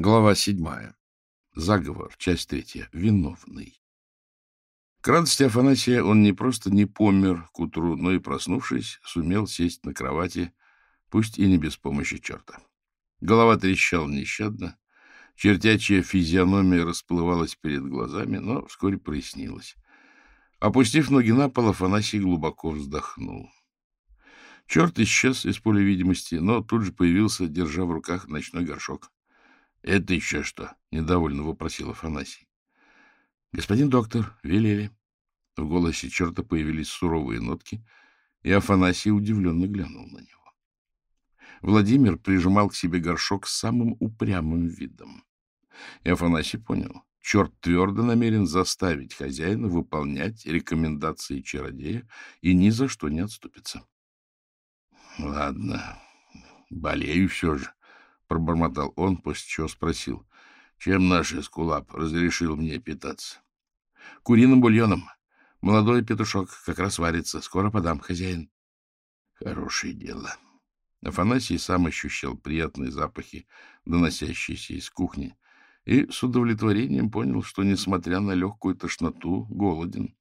Глава седьмая. Заговор. Часть третья. Виновный. К радости Афанасия он не просто не помер к утру, но и, проснувшись, сумел сесть на кровати, пусть и не без помощи черта. Голова трещала нещадно, чертячья физиономия расплывалась перед глазами, но вскоре прояснилась. Опустив ноги на пол, Афанасий глубоко вздохнул. Черт исчез из поля видимости, но тут же появился, держа в руках ночной горшок. — Это еще что? — недовольно вопросил Афанасий. — Господин доктор, велели. В голосе черта появились суровые нотки, и Афанасий удивленно глянул на него. Владимир прижимал к себе горшок с самым упрямым видом. И Афанасий понял, черт твердо намерен заставить хозяина выполнять рекомендации чародея и ни за что не отступится. — Ладно, болею все же, — пробормотал он, после чего спросил, чем наш эскулап разрешил мне питаться. — Куриным бульоном. Молодой петушок как раз варится. Скоро подам, хозяин. — Хорошее дело. Афанасий сам ощущал приятные запахи, доносящиеся из кухни, и с удовлетворением понял, что, несмотря на легкую тошноту, голоден.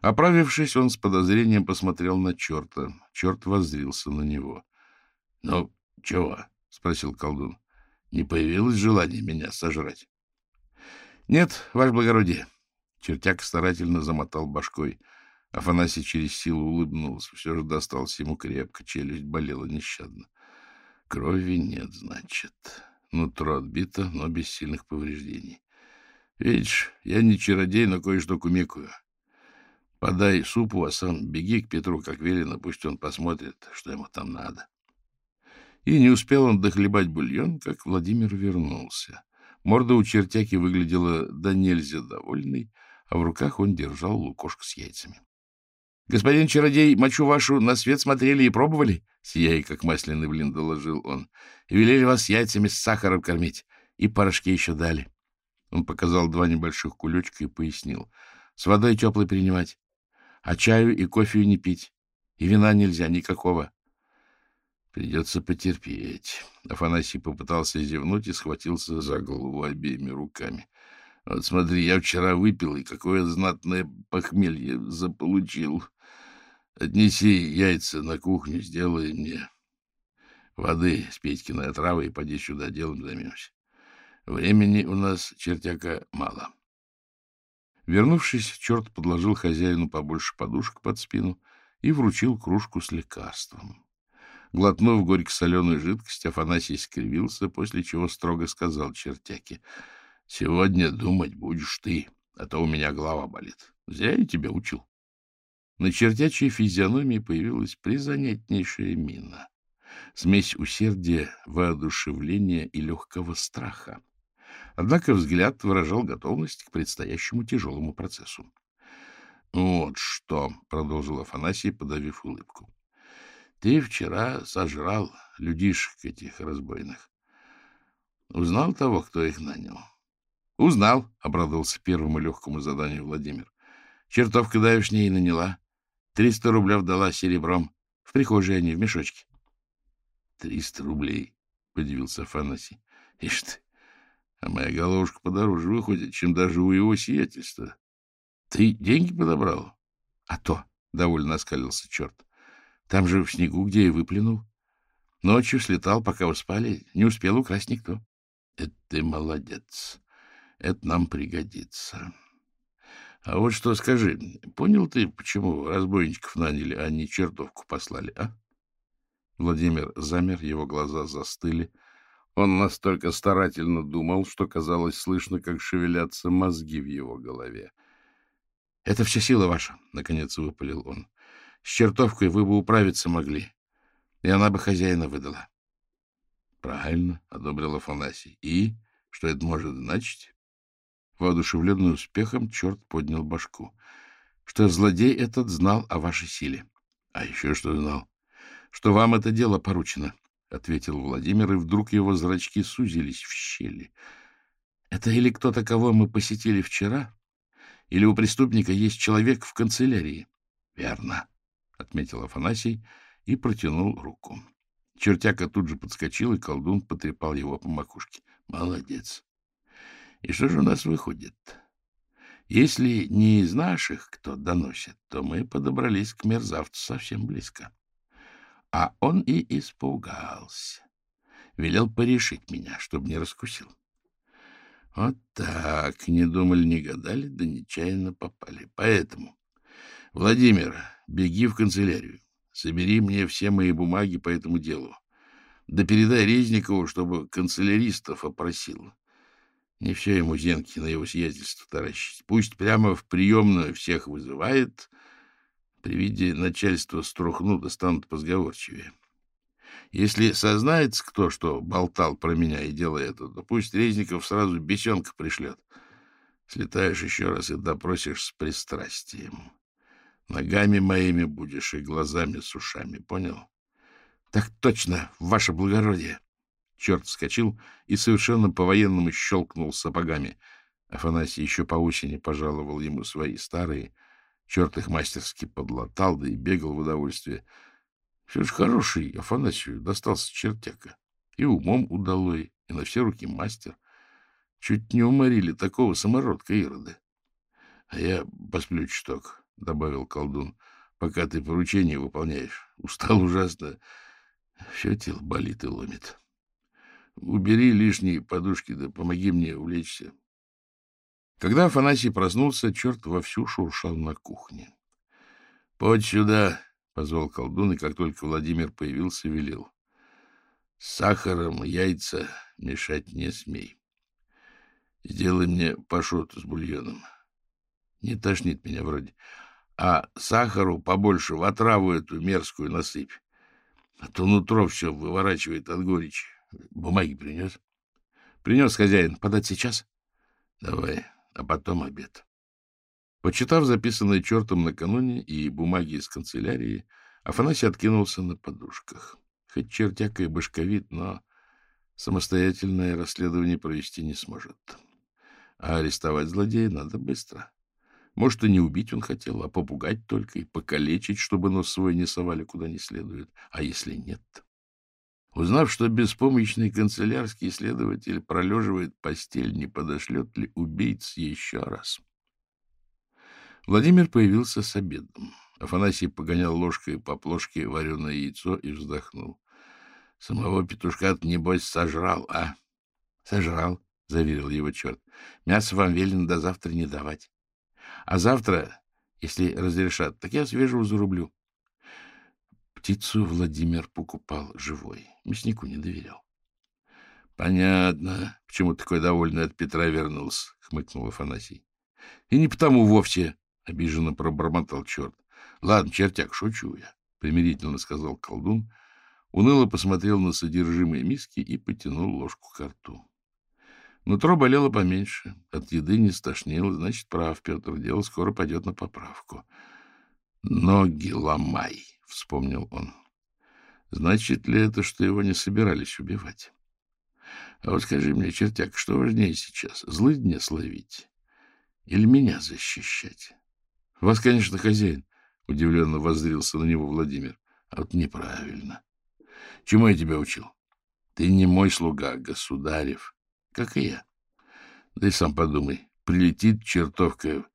Оправившись, он с подозрением посмотрел на черта. Черт воззрился на него. — Ну, чего? — спросил колдун. — Не появилось желания меня сожрать? — Нет, ваше благородие. Чертяк старательно замотал башкой. Афанасий через силу улыбнулся. Все же достался ему крепко, челюсть болела нещадно. Крови нет, значит. Нутро отбито, но без сильных повреждений. Видишь, я не чародей, но кое-что кумекую. Подай супу, а сам беги к Петру, как велено, пусть он посмотрит, что ему там надо. И не успел он дохлебать бульон, как Владимир вернулся. Морда у чертяки выглядела до нельзя довольной, а в руках он держал лукошку с яйцами. — Господин чародей, мочу вашу на свет смотрели и пробовали? — сияя, как масляный блин, доложил он. — И велели вас яйцами с сахаром кормить. И порошки еще дали. Он показал два небольших кулечка и пояснил. — С водой теплой принимать. А чаю и кофе не пить. И вина нельзя, никакого. Придется потерпеть. Афанасий попытался зевнуть и схватился за голову обеими руками. Вот смотри, я вчера выпил, и какое знатное похмелье заполучил. Отнеси яйца на кухню, сделай мне воды с Петькиной отравой и поди сюда, делом займемся. Времени у нас, чертяка, мало. Вернувшись, черт подложил хозяину побольше подушек под спину и вручил кружку с лекарством. Глотнув горько-соленую жидкость, Афанасий скривился, после чего строго сказал чертяке, — Сегодня думать будешь ты, а то у меня голова болит. Зря я тебя учил. На чертячей физиономии появилась призанятнейшая мина. Смесь усердия, воодушевления и легкого страха. Однако взгляд выражал готовность к предстоящему тяжелому процессу. — Вот что, — продолжил Афанасий, подавив улыбку. Ты вчера сожрал людишек этих разбойных. Узнал того, кто их нанял? — Узнал, — обрадовался первому легкому заданию Владимир. Чертовка давешняя и наняла. Триста рублев дала серебром. В прихожей они, в мешочке. — Триста рублей, — подивился Афанасий. — Ишь ты, а моя головушка подороже выходит, чем даже у его сиятельства. Ты деньги подобрал? — А то, — довольно оскалился черт. Там же в снегу, где и выплюнул. Ночью слетал, пока вы спали. Не успел украсть никто. Это ты молодец. Это нам пригодится. А вот что скажи, понял ты, почему разбойничков наняли, а не чертовку послали, а? Владимир замер, его глаза застыли. Он настолько старательно думал, что казалось слышно, как шевелятся мозги в его голове. — Это вся сила ваша, — наконец выпалил он. С чертовкой вы бы управиться могли, и она бы хозяина выдала. — Правильно, — одобрил Афанасий. — И? Что это может значить? Воодушевленный успехом, черт поднял башку. Что злодей этот знал о вашей силе. — А еще что знал? — Что вам это дело поручено, — ответил Владимир, и вдруг его зрачки сузились в щели. — Это или кто-то, кого мы посетили вчера, или у преступника есть человек в канцелярии? — Верно. —— отметил Афанасий и протянул руку. Чертяка тут же подскочил, и колдун потрепал его по макушке. — Молодец. И что же у нас выходит? Если не из наших кто доносит, то мы подобрались к мерзавцу совсем близко. А он и испугался. Велел порешить меня, чтобы не раскусил. Вот так, не думали, не гадали, да нечаянно попали. Поэтому, Владимир, беги в канцелярию. Собери мне все мои бумаги по этому делу. Да передай Резникову, чтобы канцеляристов опросил. Не все ему зенки на его съездительство таращить. Пусть прямо в приемную всех вызывает. При виде начальства струхнут да станут позговорчивее. Если сознается кто, что болтал про меня и делает это, то пусть Резников сразу бесенка пришлет. Слетаешь еще раз и допросишь с пристрастием. Ногами моими будешь и глазами с ушами, понял? — Так точно, ваше благородие. Черт вскочил и совершенно по-военному щелкнул сапогами. Афанасий еще по осени пожаловал ему свои старые. Черт их мастерски подлатал, да и бегал в удовольствие. Все же хороший Афанасию достался чертяка. И умом удалой, и на все руки мастер. Чуть не уморили такого самородка Ирода. — А я посплю чуток, — добавил колдун, — пока ты поручение выполняешь. Устал ужасно. Все тело болит и ломит. Убери лишние подушки, да помоги мне увлечься. Когда Афанасий проснулся, черт вовсю шуршал на кухне. — Подь сюда, — позвал колдун, и как только Владимир появился, велел. — С сахаром яйца мешать не смей. Сделай мне пашот с бульоном. Не тошнит меня вроде. А сахару побольше в отраву эту мерзкую насыпь. А то нутро все выворачивает от горечи. Бумаги принес? Принес хозяин. Подать сейчас? Давай, а потом обед. Почитав записанное чертом накануне и бумаги из канцелярии, Афанасий откинулся на подушках. Хоть чертяка и башковит, но самостоятельное расследование провести не сможет. А арестовать злодея надо быстро. Может, и не убить он хотел, а попугать только и покалечить, чтобы нос свой не совали куда не следует. А если нет? Узнав, что беспомощный канцелярский следователь пролеживает постель, не подошлет ли убийц еще раз? Владимир появился с обедом. Афанасий погонял ложкой по плошке вареное яйцо и вздохнул. — Самого петушка небось, сожрал, а? — Сожрал, — заверил его черт. — Мясо вам велено до завтра не давать. А завтра, если разрешат, так я свежего зарублю. Птицу Владимир покупал живой. Мяснику не доверял. — Понятно, почему такой довольный от Петра вернулся, — хмыкнул Афанасий. — И не потому вовсе, — обиженно пробормотал черт. — Ладно, чертяк, шучу я, — примирительно сказал колдун, уныло посмотрел на содержимое миски и потянул ложку к рту. Нутро болело поменьше, от еды не стошнило, значит, прав Петр, дело скоро пойдет на поправку. — Ноги ломай, — вспомнил он. Значит ли это, что его не собирались убивать? А вот скажи мне, чертяк, что важнее сейчас, злыдня словить или меня защищать? Вас, конечно, хозяин, — удивленно воззрился на него Владимир. А вот неправильно. Чему я тебя учил? Ты не мой слуга, государев, как и я. Да и сам подумай, прилетит чертовка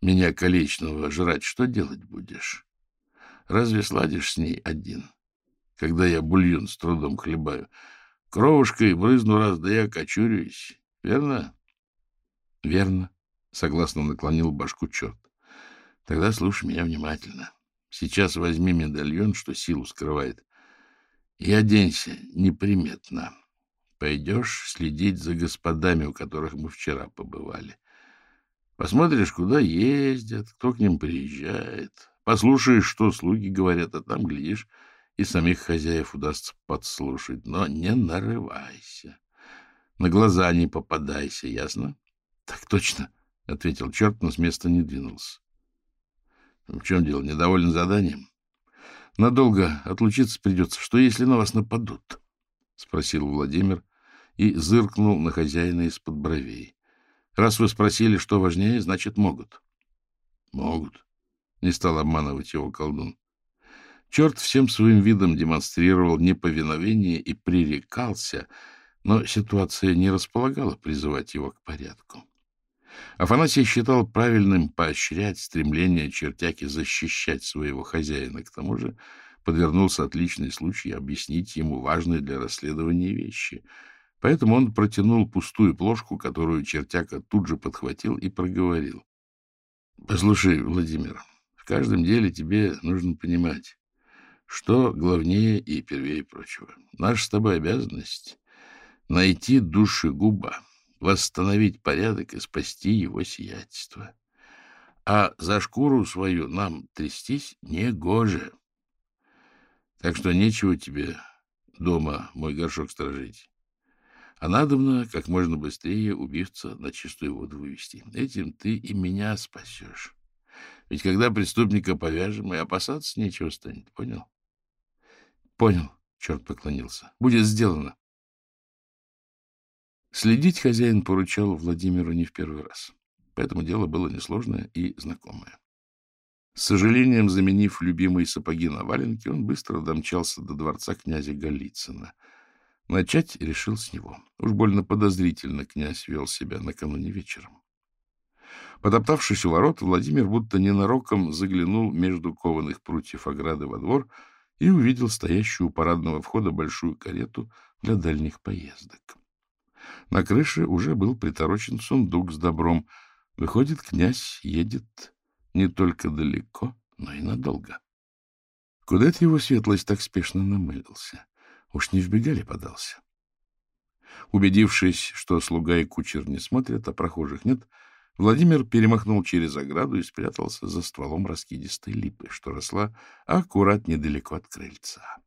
меня колечного жрать, что делать будешь? Разве сладишь с ней один, когда я бульон с трудом хлебаю? Кровушкой брызну раз, да я окочурюсь. Верно? — Верно, — согласно наклонил башку черт. — Тогда слушай меня внимательно. Сейчас возьми медальон, что силу скрывает, и оденься неприметно. Пойдешь следить за господами, у которых мы вчера побывали. Посмотришь, куда ездят, кто к ним приезжает, Послушаешь, что слуги говорят, а там, глядишь, и самих хозяев удастся подслушать. Но не нарывайся. На глаза не попадайся, ясно? — Так точно, — ответил черт, но с места не двинулся. — В чем дело? Недоволен заданием? — Надолго отлучиться придется. Что, если на вас нападут? — спросил Владимир и зыркнул на хозяина из-под бровей. — Раз вы спросили, что важнее, значит, могут. — Могут. — не стал обманывать его колдун. Черт всем своим видом демонстрировал неповиновение и пререкался, но ситуация не располагала призывать его к порядку. Афанасий считал правильным поощрять стремление чертяки защищать своего хозяина. К тому же подвернулся отличный случай объяснить ему важные для расследования вещи. Поэтому он протянул пустую плошку, которую чертяка тут же подхватил и проговорил. — Послушай, Владимир, в каждом деле тебе нужно понимать, что главнее и первее прочего. Наша с тобой обязанность — найти душегуба, восстановить порядок и спасти его сиятельство. А за шкуру свою нам трястись не гоже. Так что нечего тебе дома мой горшок сторожить. А надобно как можно быстрее убивца на чистую воду вывести. Этим ты и меня спасешь. Ведь когда преступника повяжем, и опасаться нечего станет. Понял? Понял, черт поклонился. Будет сделано. Следить хозяин поручал Владимиру не в первый раз, поэтому дело было несложное и знакомое. С сожалением, заменив любимые сапоги на валенки, он быстро домчался до дворца князя Голицына. Начать решил с него. Уж больно подозрительно князь вел себя накануне вечером. Подоптавшись у ворот, Владимир будто ненароком заглянул между кованых прутьев ограды во двор и увидел стоящую у парадного входа большую карету для дальних поездок. На крыше уже был приторочен сундук с добром. Выходит, князь едет не только далеко, но и надолго. Куда это его светлость так спешно намылился? Уж не в бегали подался. Убедившись, что слуга и кучер не смотрят, а прохожих нет, Владимир перемахнул через ограду и спрятался за стволом раскидистой липы, что росла аккурат недалеко от крыльца.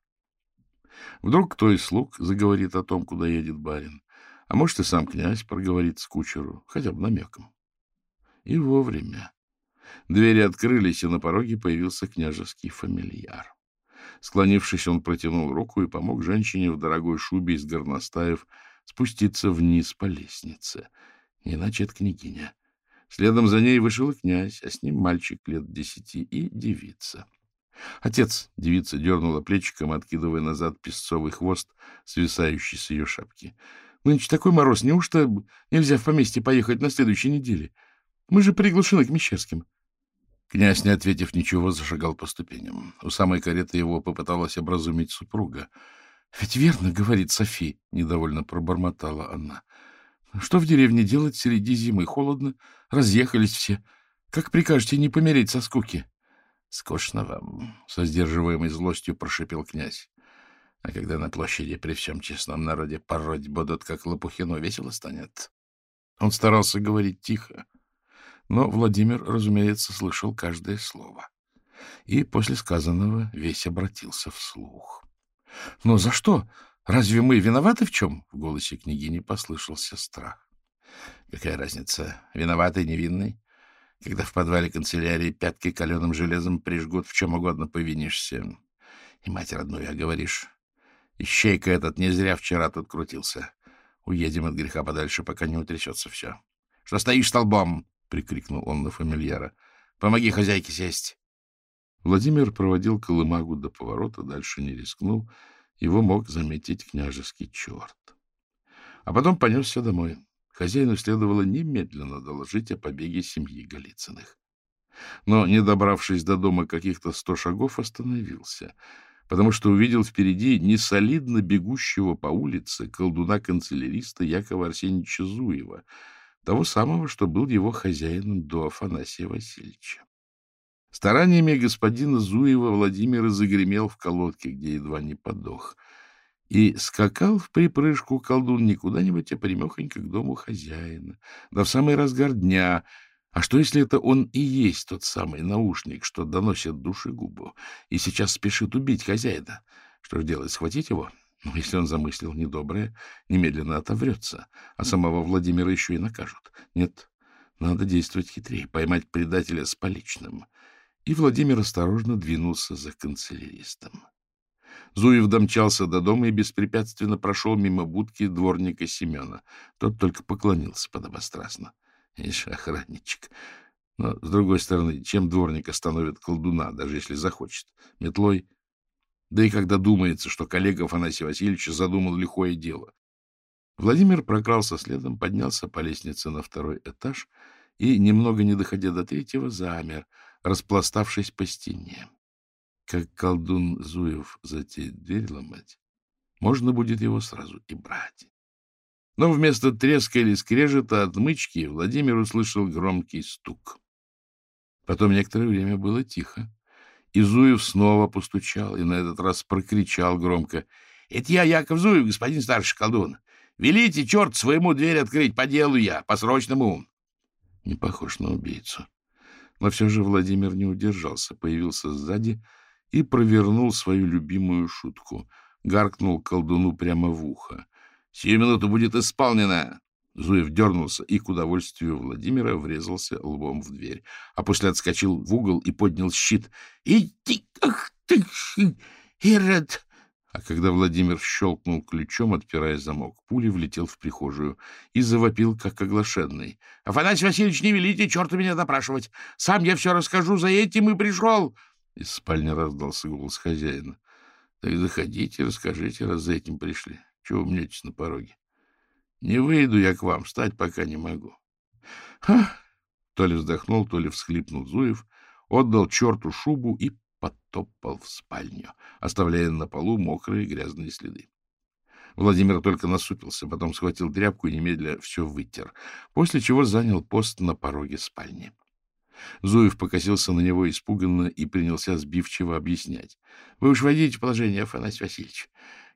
Вдруг кто из слуг заговорит о том, куда едет барин, а может, и сам князь проговорит с кучеру, хотя бы намеком. И вовремя. Двери открылись, и на пороге появился княжеский фамильяр. Склонившись, он протянул руку и помог женщине в дорогой шубе из горностаев спуститься вниз по лестнице. Иначе это княгиня. Следом за ней вышел и князь, а с ним мальчик лет десяти и девица. Отец, девица дернула плечиком, откидывая назад песцовый хвост, свисающий с ее шапки. Нынче такой мороз. Неужто нельзя в поместье поехать на следующей неделе? Мы же приглашены к Мещерским. Князь, не ответив ничего, зашагал по ступеням. У самой кареты его попыталась образумить супруга. — Ведь верно, — говорит Софи, — недовольно пробормотала она. — Что в деревне делать среди зимы? Холодно. Разъехались все. Как прикажете не помереть со скуки? — Скучно вам, — со сдерживаемой злостью прошипел князь. А когда на площади при всем честном народе пороть будут, как Лопухину, весело станет. Он старался говорить тихо, но Владимир, разумеется, слышал каждое слово. И после сказанного весь обратился вслух. — Но за что? Разве мы виноваты в чем? — в голосе княгини послышался страх. — Какая разница, виноватый, невинный? Когда в подвале канцелярии пятки каленым железом прижгут, в чем угодно повинишься. И мать родную, а говоришь, Ищейка этот не зря вчера тут крутился. Уедем от греха подальше, пока не утрясется все. — Что стоишь столбом? — прикрикнул он на фамильяра. — Помоги хозяйке сесть. Владимир проводил колымагу до поворота, дальше не рискнул. Его мог заметить княжеский черт. А потом понесся домой. Хозяину следовало немедленно доложить о побеге семьи Голицыных. Но, не добравшись до дома каких-то сто шагов, остановился — потому что увидел впереди несолидно бегущего по улице колдуна-канцеляриста Якова Арсеньевича Зуева, того самого, что был его хозяином до Афанасия Васильевича. Стараниями господина Зуева Владимир загремел в колодке, где едва не подох, и скакал в припрыжку колдун не куда-нибудь, а примехонько к дому хозяина, да в самый разгар дня — а что, если это он и есть тот самый наушник, что доносит душегубу, и сейчас спешит убить хозяина? Что же делать, схватить его? Ну, если он замыслил недоброе, немедленно отоврется, а самого Владимира еще и накажут. Нет, надо действовать хитрее, поймать предателя с поличным. И Владимир осторожно двинулся за канцеляристом. Зуев домчался до дома и беспрепятственно прошел мимо будки дворника Семена. Тот только поклонился подобострастно. Ишь, охранничек. Но, с другой стороны, чем дворник остановит колдуна, даже если захочет? Метлой? Да и когда думается, что коллега Афанасия Васильевича задумал лихое дело. Владимир прокрался следом, поднялся по лестнице на второй этаж и, немного не доходя до третьего, замер, распластавшись по стене. Как колдун Зуев затеет дверь ломать, можно будет его сразу и брать. Но вместо треска или скрежета отмычки Владимир услышал громкий стук. Потом некоторое время было тихо. И Зуев снова постучал, и на этот раз прокричал громко. — Это я, Яков Зуев, господин старший колдун. Велите, черт, своему дверь открыть, по делу я, по срочному. Не похож на убийцу. Но все же Владимир не удержался, появился сзади и провернул свою любимую шутку. Гаркнул колдуну прямо в ухо. — Сию минуту будет исполнено! Зуев дернулся и, к удовольствию Владимира, врезался лбом в дверь, а после отскочил в угол и поднял щит. — Иди, ах ты, Ирод! А когда Владимир щелкнул ключом, отпирая замок, пули влетел в прихожую и завопил, как оглашенный. — Афанасий Васильевич, не велите черту меня допрашивать! Сам я все расскажу, за этим и пришел! Из спальни раздался голос хозяина. — Так заходите, расскажите, раз за этим пришли. Чего мнетесь на пороге? Не выйду я к вам, встать пока не могу. Ха! То ли вздохнул, то ли всхлипнул Зуев, отдал черту шубу и потопал в спальню, оставляя на полу мокрые грязные следы. Владимир только насупился, потом схватил тряпку и немедля все вытер, после чего занял пост на пороге спальни. Зуев покосился на него испуганно и принялся сбивчиво объяснять. — Вы уж войдите в положение, Афанасий Васильевич.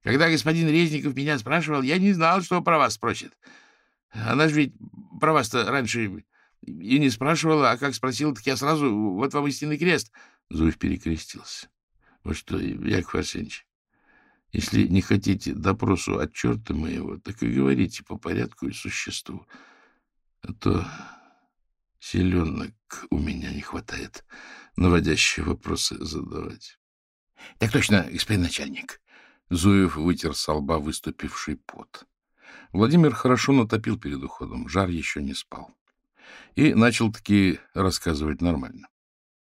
Когда господин Резников меня спрашивал, я не знал, что про вас спросит. Она же ведь про вас-то раньше и не спрашивала, а как спросил, так я сразу, вот вам истинный крест. Зуев перекрестился. Вот что, Яков Арсеньевич, если не хотите допросу от черта моего, так и говорите по порядку и существу. А то селенок у меня не хватает наводящие вопросы задавать. — Так точно, господин начальник, Зуев вытер со лба выступивший пот. Владимир хорошо натопил перед уходом, жар еще не спал. И начал-таки рассказывать нормально.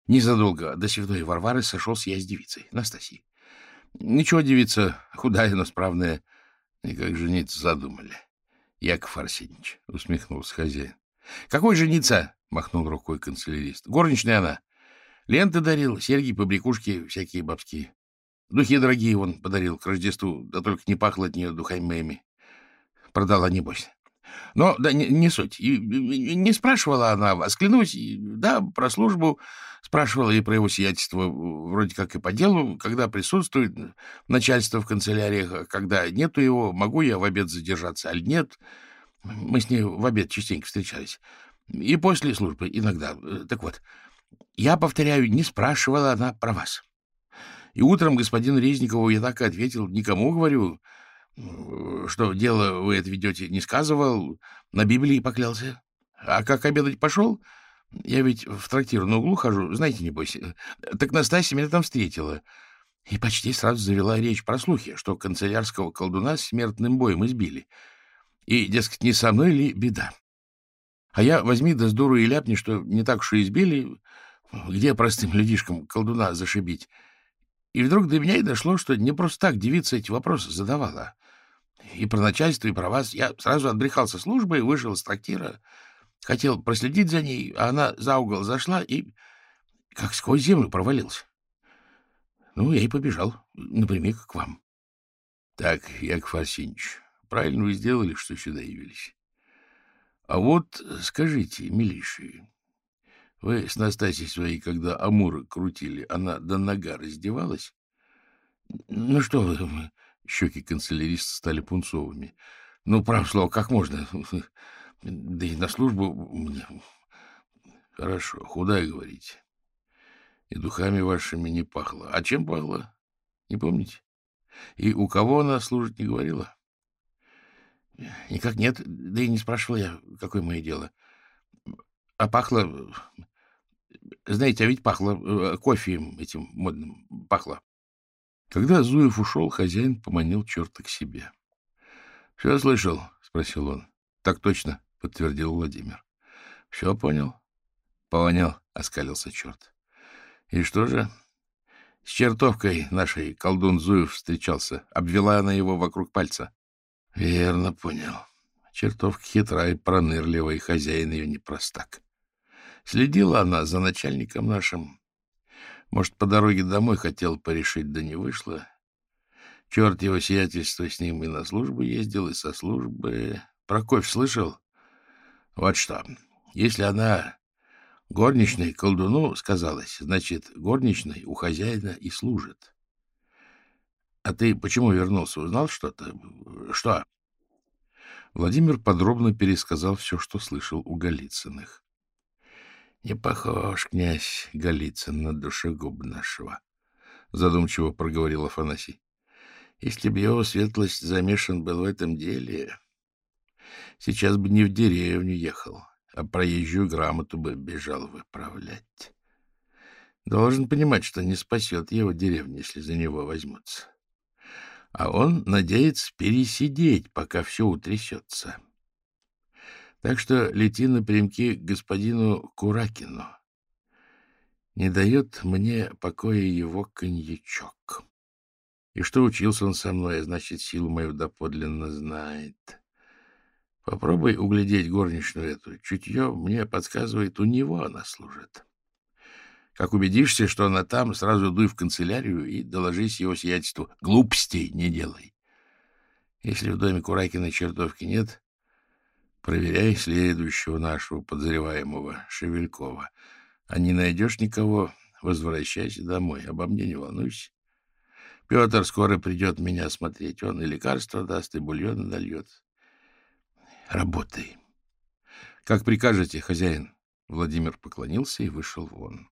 Незадолго до святой Варвары сошелся я с девицей, Настасьей. Ничего, девица, худая, но справная. И как жениться задумали. Яков Арсеньевич, — усмехнулся хозяин. — Какой жениться? — махнул рукой канцелярист. — Горничная она. Ленты дарил, серьги, побрякушки всякие бабские. Духи дорогие он подарил к Рождеству, да только не пахло от нее духами моими. Продала, небось. Но, да, не, не суть. И, и, не спрашивала она вас, клянусь, да, про службу спрашивала и про его сиятельство, вроде как и по делу, когда присутствует начальство в канцеляриях, а когда нету его, могу я в обед задержаться, аль нет. Мы с ней в обед частенько встречались. И после службы иногда. Так вот, я повторяю, не спрашивала она про вас. И утром господину Резникову я так и ответил, никому, говорю, что дело вы это ведете, не сказывал, на Библии поклялся. А как обедать пошел, я ведь в трактир на углу хожу, знаете, небось, так Настасья меня там встретила. И почти сразу завела речь про слухи, что канцелярского колдуна смертным боем избили. И, дескать, не со мной ли беда? А я возьми да здорово и ляпни, что не так уж и избили, где простым людишкам колдуна зашибить. И вдруг до меня и дошло, что не просто так девица эти вопросы задавала. И про начальство, и про вас. Я сразу отбрехался службы, вышел из трактира, хотел проследить за ней, а она за угол зашла и как сквозь землю провалился. Ну, я и побежал напрямик к вам. — Так, Яков Арсеньевич, правильно вы сделали, что сюда явились. А вот скажите, милейшие, вы с Настасьей своей, когда Амура крутили, она до нога раздевалась? Ну что вы, щеки канцеляриста стали пунцовыми. Ну, прав слово, как можно? Да и на службу мне... Хорошо, худая, говорите. И духами вашими не пахло. А чем пахло? Не помните? И у кого она служит, не говорила? Никак нет, да и не спрашивал я, какое мое дело. А пахло знаете, а ведь пахло э, кофе этим модным, пахло. Когда Зуев ушел, хозяин поманил черта к себе. — Все слышал? — спросил он. — Так точно, — подтвердил Владимир. — Все понял? — Понял, — оскалился черт. — И что же? С чертовкой нашей колдун Зуев встречался. Обвела она его вокруг пальца. — Верно понял. Чертовка хитрая и пронырливая, и хозяин ее не простак. Следила она за начальником нашим. Может, по дороге домой хотел порешить, да не вышло. Черт его сиятельство с ним и на службу ездил, и со службы. Прокофь слышал? Вот что, если она горничной колдуну сказалась, значит, горничной у хозяина и служит. А ты почему вернулся? Узнал что-то? Что? Владимир подробно пересказал все, что слышал у Голицыных. — Не похож, князь Голицын, на душегуб нашего, — задумчиво проговорил Афанасий. — Если бы его светлость замешан был в этом деле, сейчас бы не в деревню ехал, а проезжую грамоту бы бежал выправлять. Должен понимать, что не спасет его деревню, если за него возьмутся а он надеется пересидеть, пока все утрясется. Так что лети напрямки к господину Куракину. Не дает мне покоя его коньячок. И что учился он со мной, а значит, силу мою доподлинно знает. Попробуй углядеть горничную эту. Чутье мне подсказывает, у него она служит. Как убедишься, что она там, сразу дуй в канцелярию и доложись его сиятельству. Глупостей не делай. Если в доме Куракина чертовки нет, проверяй следующего нашего подозреваемого, Шевелькова. А не найдешь никого, возвращайся домой. Обо мне не волнуйся. Петр скоро придет меня смотреть. Он и лекарства даст, и бульон нальет. Работай. Как прикажете, хозяин. Владимир поклонился и вышел вон.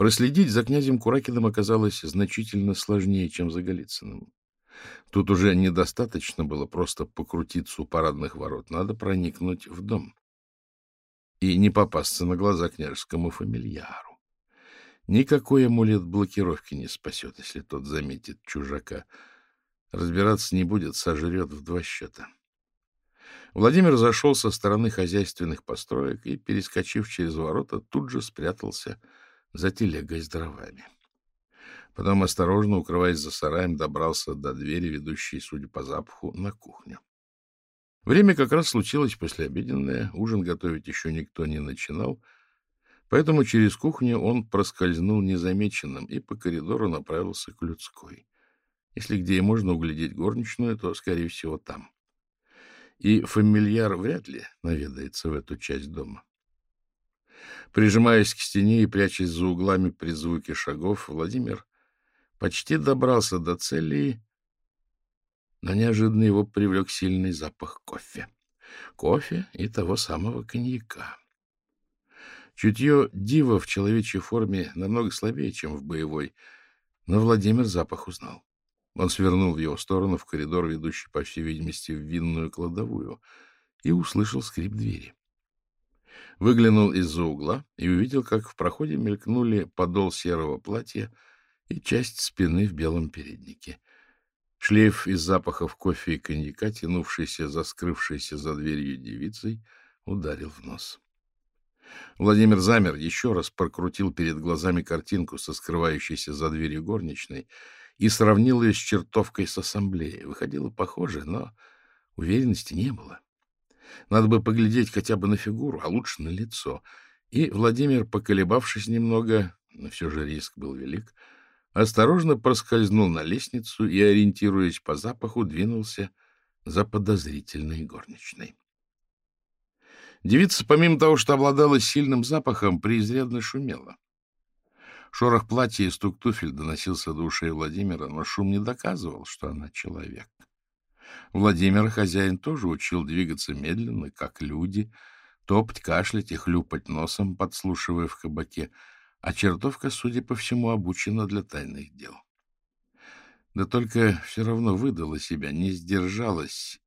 Проследить за князем Куракиным оказалось значительно сложнее, чем за Голицыным. Тут уже недостаточно было просто покрутиться у парадных ворот, надо проникнуть в дом и не попасться на глаза княжескому фамильяру. Никакой амулет блокировки не спасет, если тот заметит чужака. Разбираться не будет, сожрет в два счета. Владимир зашел со стороны хозяйственных построек и, перескочив через ворота, тут же спрятался за телегой с дровами. Потом, осторожно укрываясь за сараем, добрался до двери, ведущей, судя по запаху, на кухню. Время как раз случилось послеобеденное, ужин готовить еще никто не начинал, поэтому через кухню он проскользнул незамеченным и по коридору направился к людской. Если где и можно углядеть горничную, то, скорее всего, там. И фамильяр вряд ли наведается в эту часть дома. Прижимаясь к стене и прячась за углами при звуке шагов, Владимир почти добрался до цели, но неожиданно его привлек сильный запах кофе. Кофе и того самого коньяка. Чутье дива в человечьей форме намного слабее, чем в боевой, но Владимир запах узнал. Он свернул в его сторону в коридор, ведущий, по всей видимости, в винную кладовую, и услышал скрип двери выглянул из-за угла и увидел, как в проходе мелькнули подол серого платья и часть спины в белом переднике. Шлейф из запахов кофе и коньяка, тянувшийся за скрывшейся за дверью девицей, ударил в нос. Владимир замер, еще раз прокрутил перед глазами картинку со скрывающейся за дверью горничной и сравнил ее с чертовкой с ассамблеей. Выходило похоже, но уверенности не было. Надо бы поглядеть хотя бы на фигуру, а лучше на лицо. И Владимир, поколебавшись немного, но все же риск был велик, осторожно проскользнул на лестницу и, ориентируясь по запаху, двинулся за подозрительной горничной. Девица, помимо того, что обладала сильным запахом, преизрядно шумела. Шорох платья и стук туфель доносился до ушей Владимира, но шум не доказывал, что она человек. Владимир, хозяин, тоже учил двигаться медленно, как люди, топать, кашлять и хлюпать носом, подслушивая в кабаке, а чертовка, судя по всему, обучена для тайных дел. Да только все равно выдала себя, не сдержалась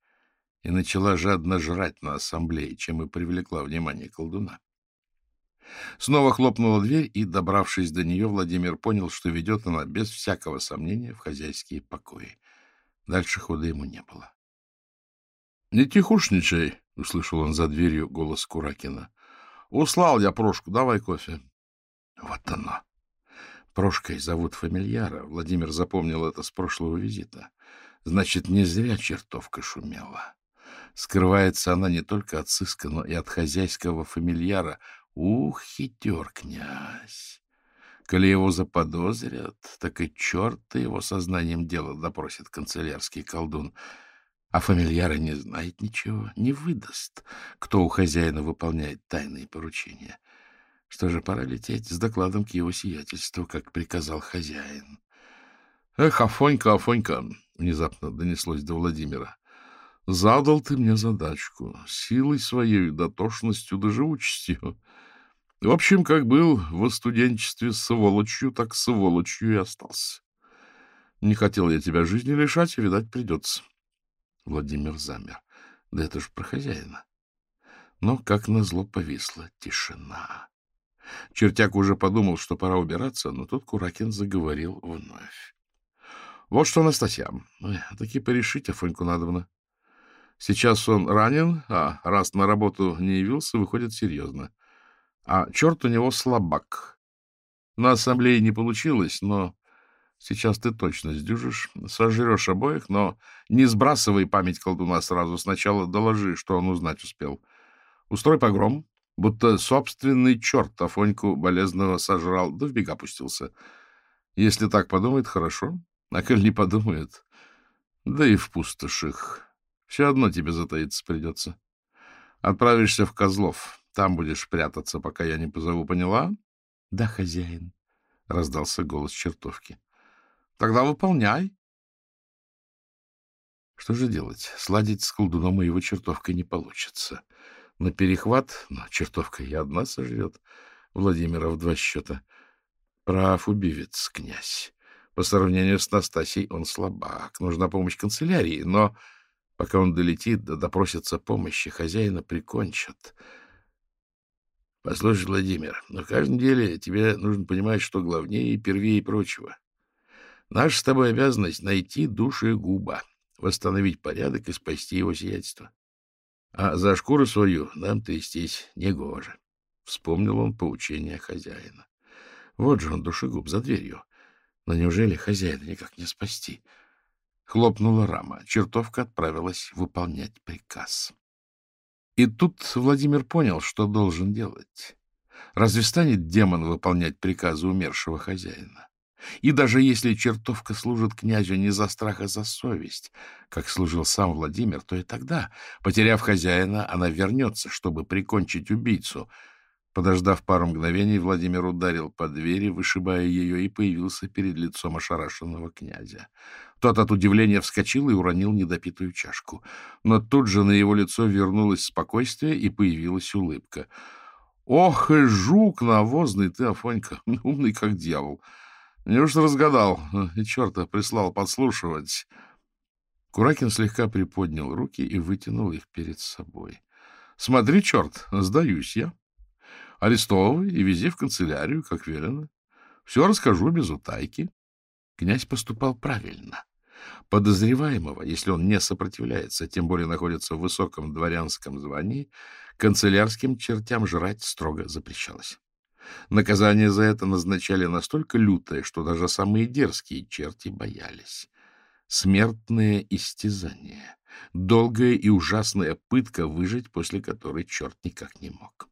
и начала жадно жрать на ассамблее, чем и привлекла внимание колдуна. Снова хлопнула дверь, и, добравшись до нее, Владимир понял, что ведет она без всякого сомнения в хозяйские покои. Дальше хода ему не было. — Не тихушничай, — услышал он за дверью голос Куракина. — Услал я Прошку, давай кофе. Вот оно. Прошкой зовут фамильяра. Владимир запомнил это с прошлого визита. Значит, не зря чертовка шумела. Скрывается она не только от сыска, но и от хозяйского фамильяра. Ух, хитер князь! Коли его заподозрят, так и черт его сознанием дела допросит канцелярский колдун. А фамильяра не знает ничего, не выдаст, кто у хозяина выполняет тайные поручения. Что же, пора лететь с докладом к его сиятельству, как приказал хозяин. — Эх, Афонька, Афонька! — внезапно донеслось до Владимира. — Задал ты мне задачку силой своей, дотошностью да живучестью. В общем, как был в студенчестве сволочью, так сволочью и остался. Не хотел я тебя жизни лишать, и, видать, придется. Владимир замер. Да это ж про хозяина. Но, как назло, повисла тишина. Чертяк уже подумал, что пора убираться, но тут Куракин заговорил вновь. — Вот что, Анастасия, таки порешить Афоньку надобно. Сейчас он ранен, а раз на работу не явился, выходит серьезно. А черт у него слабак. На ассамблее не получилось, но сейчас ты точно сдюжишь, сожрешь обоих, но не сбрасывай память колдуна сразу. Сначала доложи, что он узнать успел. Устрой погром, будто собственный черт Афоньку болезного сожрал, да в бега пустился. Если так подумает, хорошо, а коль не подумает, да и в пустошах. Все одно тебе затаиться придется. Отправишься в Козлов. Там будешь прятаться, пока я не позову, поняла? — Да, хозяин, — раздался голос чертовки. — Тогда выполняй. Что же делать? Сладить с колдуном и его чертовкой не получится. На перехват, но чертовка и одна сожрет. Владимира в два счета. Прав убивец, князь. По сравнению с Настасьей он слабак. Нужна помощь канцелярии, но пока он долетит, да допросится помощи, хозяина прикончат. Послушай, Владимир, но в каждом деле тебе нужно понимать, что главнее и первее прочего. Наша с тобой обязанность — найти души губа, восстановить порядок и спасти его сиятельство. А за шкуру свою нам трястись негоже. Вспомнил он поучение хозяина. Вот же он, душегуб, за дверью. Но неужели хозяина никак не спасти? Хлопнула рама. Чертовка отправилась выполнять приказ. И тут Владимир понял, что должен делать. Разве станет демон выполнять приказы умершего хозяина? И даже если чертовка служит князю не за страх, а за совесть, как служил сам Владимир, то и тогда, потеряв хозяина, она вернется, чтобы прикончить убийцу. Подождав пару мгновений, Владимир ударил по двери, вышибая ее, и появился перед лицом ошарашенного князя. Тот от удивления вскочил и уронил недопитую чашку. Но тут же на его лицо вернулось спокойствие и появилась улыбка. — Ох и жук навозный ты, Афонька, умный как дьявол! Неужто разгадал? И черта прислал подслушивать. Куракин слегка приподнял руки и вытянул их перед собой. — Смотри, черт, сдаюсь я. Арестовывай и вези в канцелярию, как велено. Все расскажу без утайки. Князь поступал правильно. Подозреваемого, если он не сопротивляется, тем более находится в высоком дворянском звании, канцелярским чертям жрать строго запрещалось. Наказание за это назначали настолько лютое, что даже самые дерзкие черти боялись. Смертное истязание, долгая и ужасная пытка, выжить после которой черт никак не мог.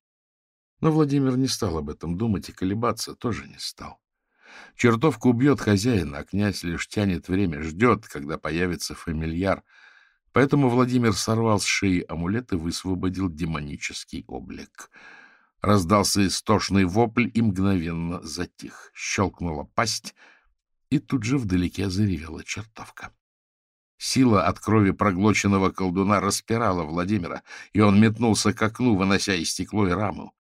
Но Владимир не стал об этом думать и колебаться тоже не стал. Чертовка убьет хозяина, а князь лишь тянет время, ждет, когда появится фамильяр. Поэтому Владимир сорвал с шеи амулет и высвободил демонический облик. Раздался истошный вопль и мгновенно затих. Щелкнула пасть, и тут же вдалеке заревела чертовка. Сила от крови проглоченного колдуна распирала Владимира, и он метнулся к окну, вынося и стекло, и раму.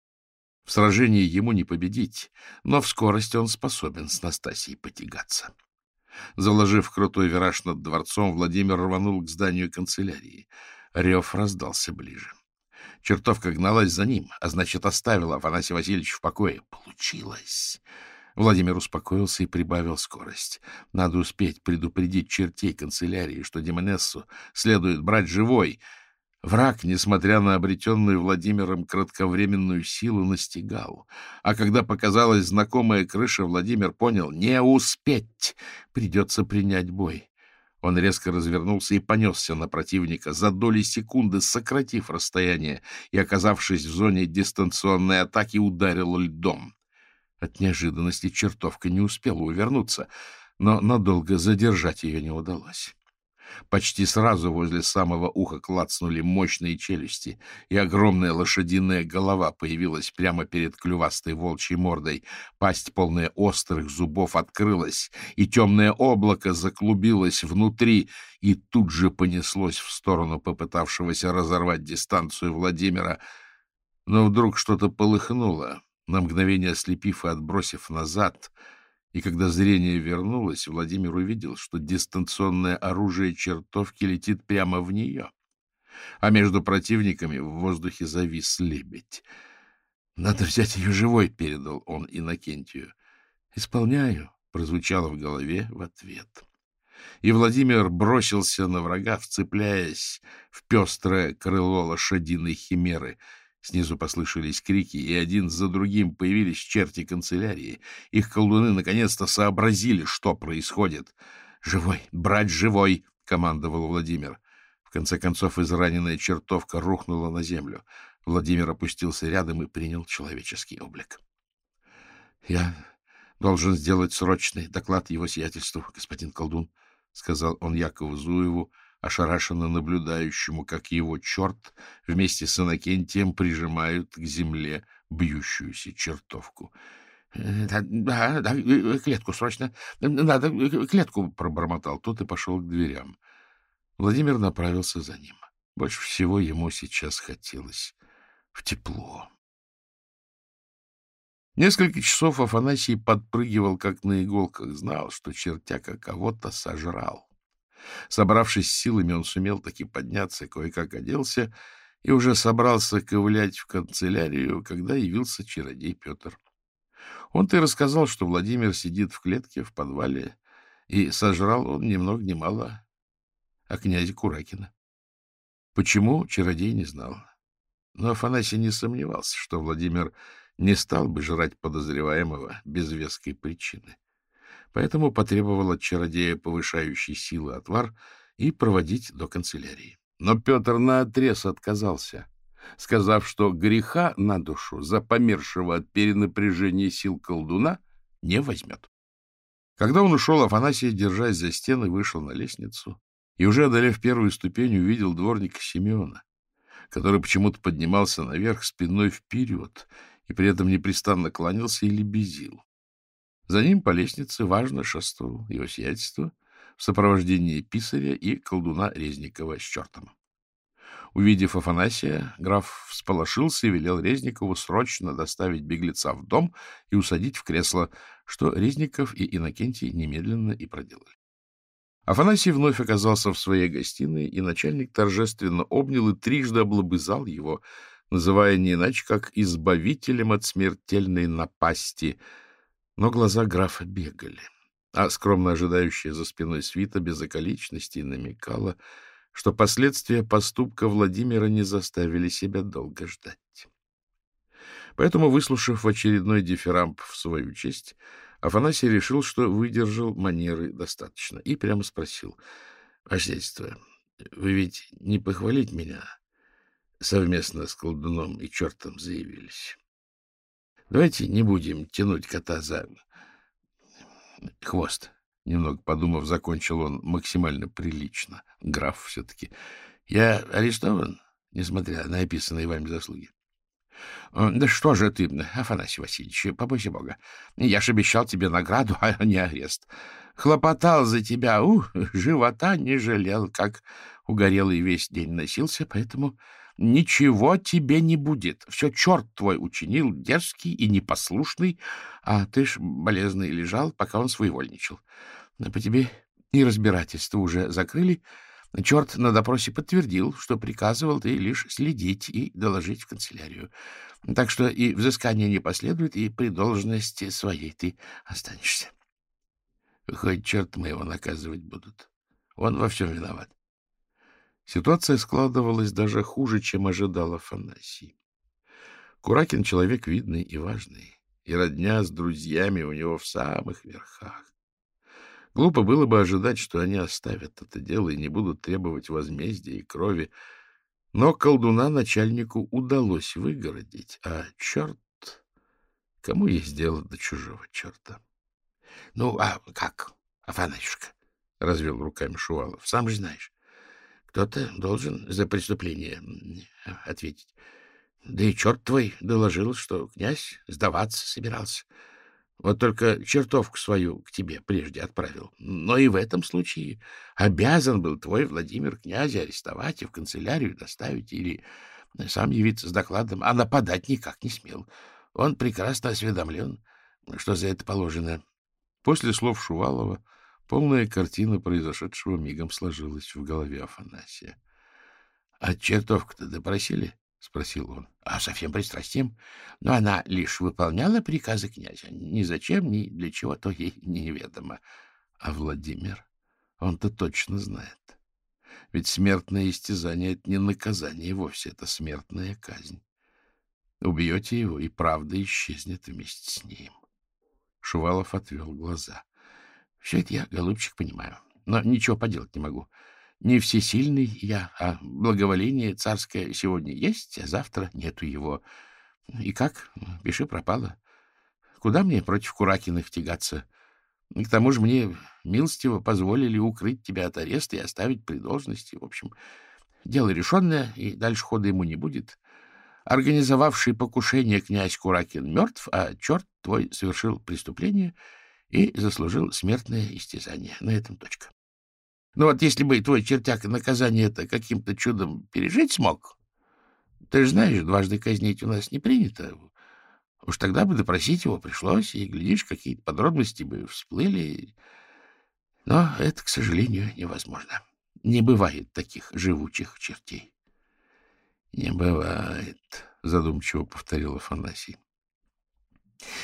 В сражении ему не победить, но в скорости он способен с Настасией потягаться. Заложив крутой вираж над дворцом, Владимир рванул к зданию канцелярии. Рев раздался ближе. Чертовка гналась за ним, а значит, оставила Афанасия Васильевича в покое. Получилось! Владимир успокоился и прибавил скорость. Надо успеть предупредить чертей канцелярии, что Демонессу следует брать живой. Враг, несмотря на обретенную Владимиром кратковременную силу, настигал. А когда показалась знакомая крыша, Владимир понял — не успеть, придется принять бой. Он резко развернулся и понесся на противника, за доли секунды сократив расстояние и, оказавшись в зоне дистанционной атаки, ударил льдом. От неожиданности чертовка не успела увернуться, но надолго задержать ее не удалось. Почти сразу возле самого уха клацнули мощные челюсти, и огромная лошадиная голова появилась прямо перед клювастой волчьей мордой. Пасть, полная острых зубов, открылась, и темное облако заклубилось внутри, и тут же понеслось в сторону попытавшегося разорвать дистанцию Владимира. Но вдруг что-то полыхнуло, на мгновение ослепив и отбросив назад — и когда зрение вернулось, Владимир увидел, что дистанционное оружие чертовки летит прямо в нее. А между противниками в воздухе завис лебедь. «Надо взять ее живой», — передал он Иннокентию. «Исполняю», — прозвучало в голове в ответ. И Владимир бросился на врага, вцепляясь в пестрое крыло лошадиной химеры — Снизу послышались крики, и один за другим появились черти канцелярии. Их колдуны наконец-то сообразили, что происходит. «Живой! Брать живой!» — командовал Владимир. В конце концов, израненная чертовка рухнула на землю. Владимир опустился рядом и принял человеческий облик. — Я должен сделать срочный доклад его сиятельству, господин колдун, — сказал он Якову Зуеву, ошарашенно наблюдающему, как его черт вместе с Иннокентием прижимают к земле бьющуюся чертовку. «Э, — Да, да, э, клетку срочно. Надо э, клетку, — пробормотал тот и пошел к дверям. Владимир направился за ним. Больше всего ему сейчас хотелось в тепло. Несколько часов Афанасий подпрыгивал, как на иголках, знал, что чертяка кого-то сожрал. Собравшись силами, он сумел таки подняться, кое-как оделся и уже собрался ковылять в канцелярию, когда явился чародей Петр. Он-то и рассказал, что Владимир сидит в клетке в подвале, и сожрал он ни много ни мало о князе Куракина. Почему, чародей не знал. Но Афанасий не сомневался, что Владимир не стал бы жрать подозреваемого без веской причины поэтому потребовал от чародея повышающей силы отвар и проводить до канцелярии. Но Петр наотрез отказался, сказав, что греха на душу за помершего от перенапряжения сил колдуна не возьмет. Когда он ушел, Афанасий, держась за стены, вышел на лестницу и, уже одолев первую ступень, увидел дворника Симеона, который почему-то поднимался наверх спиной вперед и при этом непрестанно кланялся или безил. За ним по лестнице важно шествовал его сиятельство в сопровождении писаря и колдуна Резникова с чертом. Увидев Афанасия, граф всполошился и велел Резникову срочно доставить беглеца в дом и усадить в кресло, что Резников и Иннокентий немедленно и проделали. Афанасий вновь оказался в своей гостиной, и начальник торжественно обнял и трижды облобызал его, называя не иначе, как «избавителем от смертельной напасти», но глаза графа бегали, а скромно ожидающая за спиной свита без околичностей намекала, что последствия поступка Владимира не заставили себя долго ждать. Поэтому, выслушав очередной дифирамб в свою честь, Афанасий решил, что выдержал манеры достаточно, и прямо спросил, «Ваше вы ведь не похвалить меня совместно с колдуном и чертом заявились?» Давайте не будем тянуть кота за хвост. Немного подумав, закончил он максимально прилично. Граф все-таки. Я арестован, несмотря на описанные вами заслуги. — Да что же ты, Афанасий Васильевич, побойся Бога. Я же обещал тебе награду, а не арест. Хлопотал за тебя, ух, живота не жалел, как угорелый весь день носился, поэтому Ничего тебе не будет. Все черт твой учинил, дерзкий и непослушный, а ты ж болезный лежал, пока он своевольничал. По тебе и разбирательство уже закрыли. Черт на допросе подтвердил, что приказывал ты лишь следить и доложить в канцелярию. Так что и взыскания не последует, и при должности своей ты останешься. Хоть черт моего наказывать будут. Он во всем виноват. Ситуация складывалась даже хуже, чем ожидал Афанасий. Куракин человек видный и важный, и родня с друзьями у него в самых верхах. Глупо было бы ожидать, что они оставят это дело и не будут требовать возмездия и крови. Но колдуна начальнику удалось выгородить, а черт... Кому есть дело до чужого черта? — Ну, а как, Афанасьюшка? — развел руками Шувалов. — Сам же знаешь. Кто-то должен за преступление ответить. Да и черт твой доложил, что князь сдаваться собирался. Вот только чертовку свою к тебе прежде отправил. Но и в этом случае обязан был твой Владимир князя арестовать и в канцелярию доставить или сам явиться с докладом, а нападать никак не смел. Он прекрасно осведомлен, что за это положено. После слов Шувалова полная картина произошедшего мигом сложилась в голове Афанасия. — А чертовку-то допросили? — спросил он. — А совсем пристрастием. Но она лишь выполняла приказы князя. Ни зачем, ни для чего, то ей неведомо. А Владимир, он-то точно знает. Ведь смертное истязание — это не наказание вовсе, это смертная казнь. Убьете его, и правда исчезнет вместе с ним. Шувалов отвел глаза. — Все это я, голубчик, понимаю, но ничего поделать не могу. — не всесильный я, а благоволение царское сегодня есть, а завтра нету его. И как? Пиши пропало. Куда мне против Куракиных тягаться? И к тому же мне милостиво позволили укрыть тебя от ареста и оставить при должности. В общем, дело решенное, и дальше хода ему не будет. Организовавший покушение князь Куракин мертв, а черт твой совершил преступление и заслужил смертное истязание. На этом точка. Ну вот если бы твой чертяк наказание это каким-то чудом пережить смог, ты же знаешь, дважды казнить у нас не принято. Уж тогда бы допросить его пришлось, и, глядишь, какие-то подробности бы всплыли. Но это, к сожалению, невозможно. Не бывает таких живучих чертей. — Не бывает, — задумчиво повторил Афанасий. —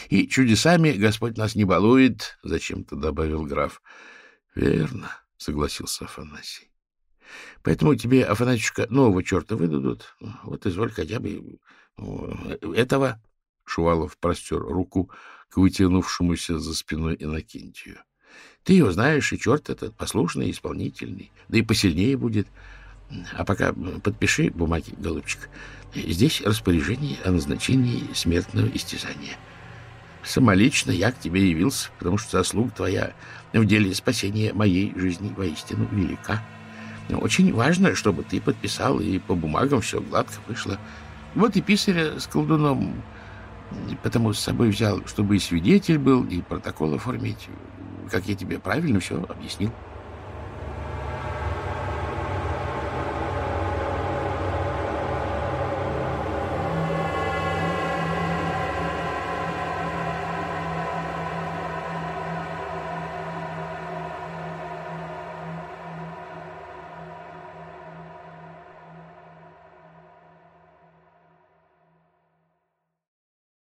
И чудесами Господь нас не балует, — зачем-то добавил граф. — Верно, — согласился Афанасий. — Поэтому тебе, Афанасьюшка, нового черта выдадут. Вот изволь хотя бы этого. Шувалов простер руку к вытянувшемуся за спиной Иннокентию. — Ты его знаешь, и черт этот послушный, исполнительный, да и посильнее будет. А пока подпиши бумаги, голубчик. Здесь распоряжение о назначении смертного истязания. — Самолично я к тебе явился, потому что заслуга твоя в деле спасения моей жизни воистину велика. Очень важно, чтобы ты подписал, и по бумагам все гладко вышло. Вот и писаря с колдуном, потому с собой взял, чтобы и свидетель был, и протокол оформить, как я тебе правильно все объяснил. —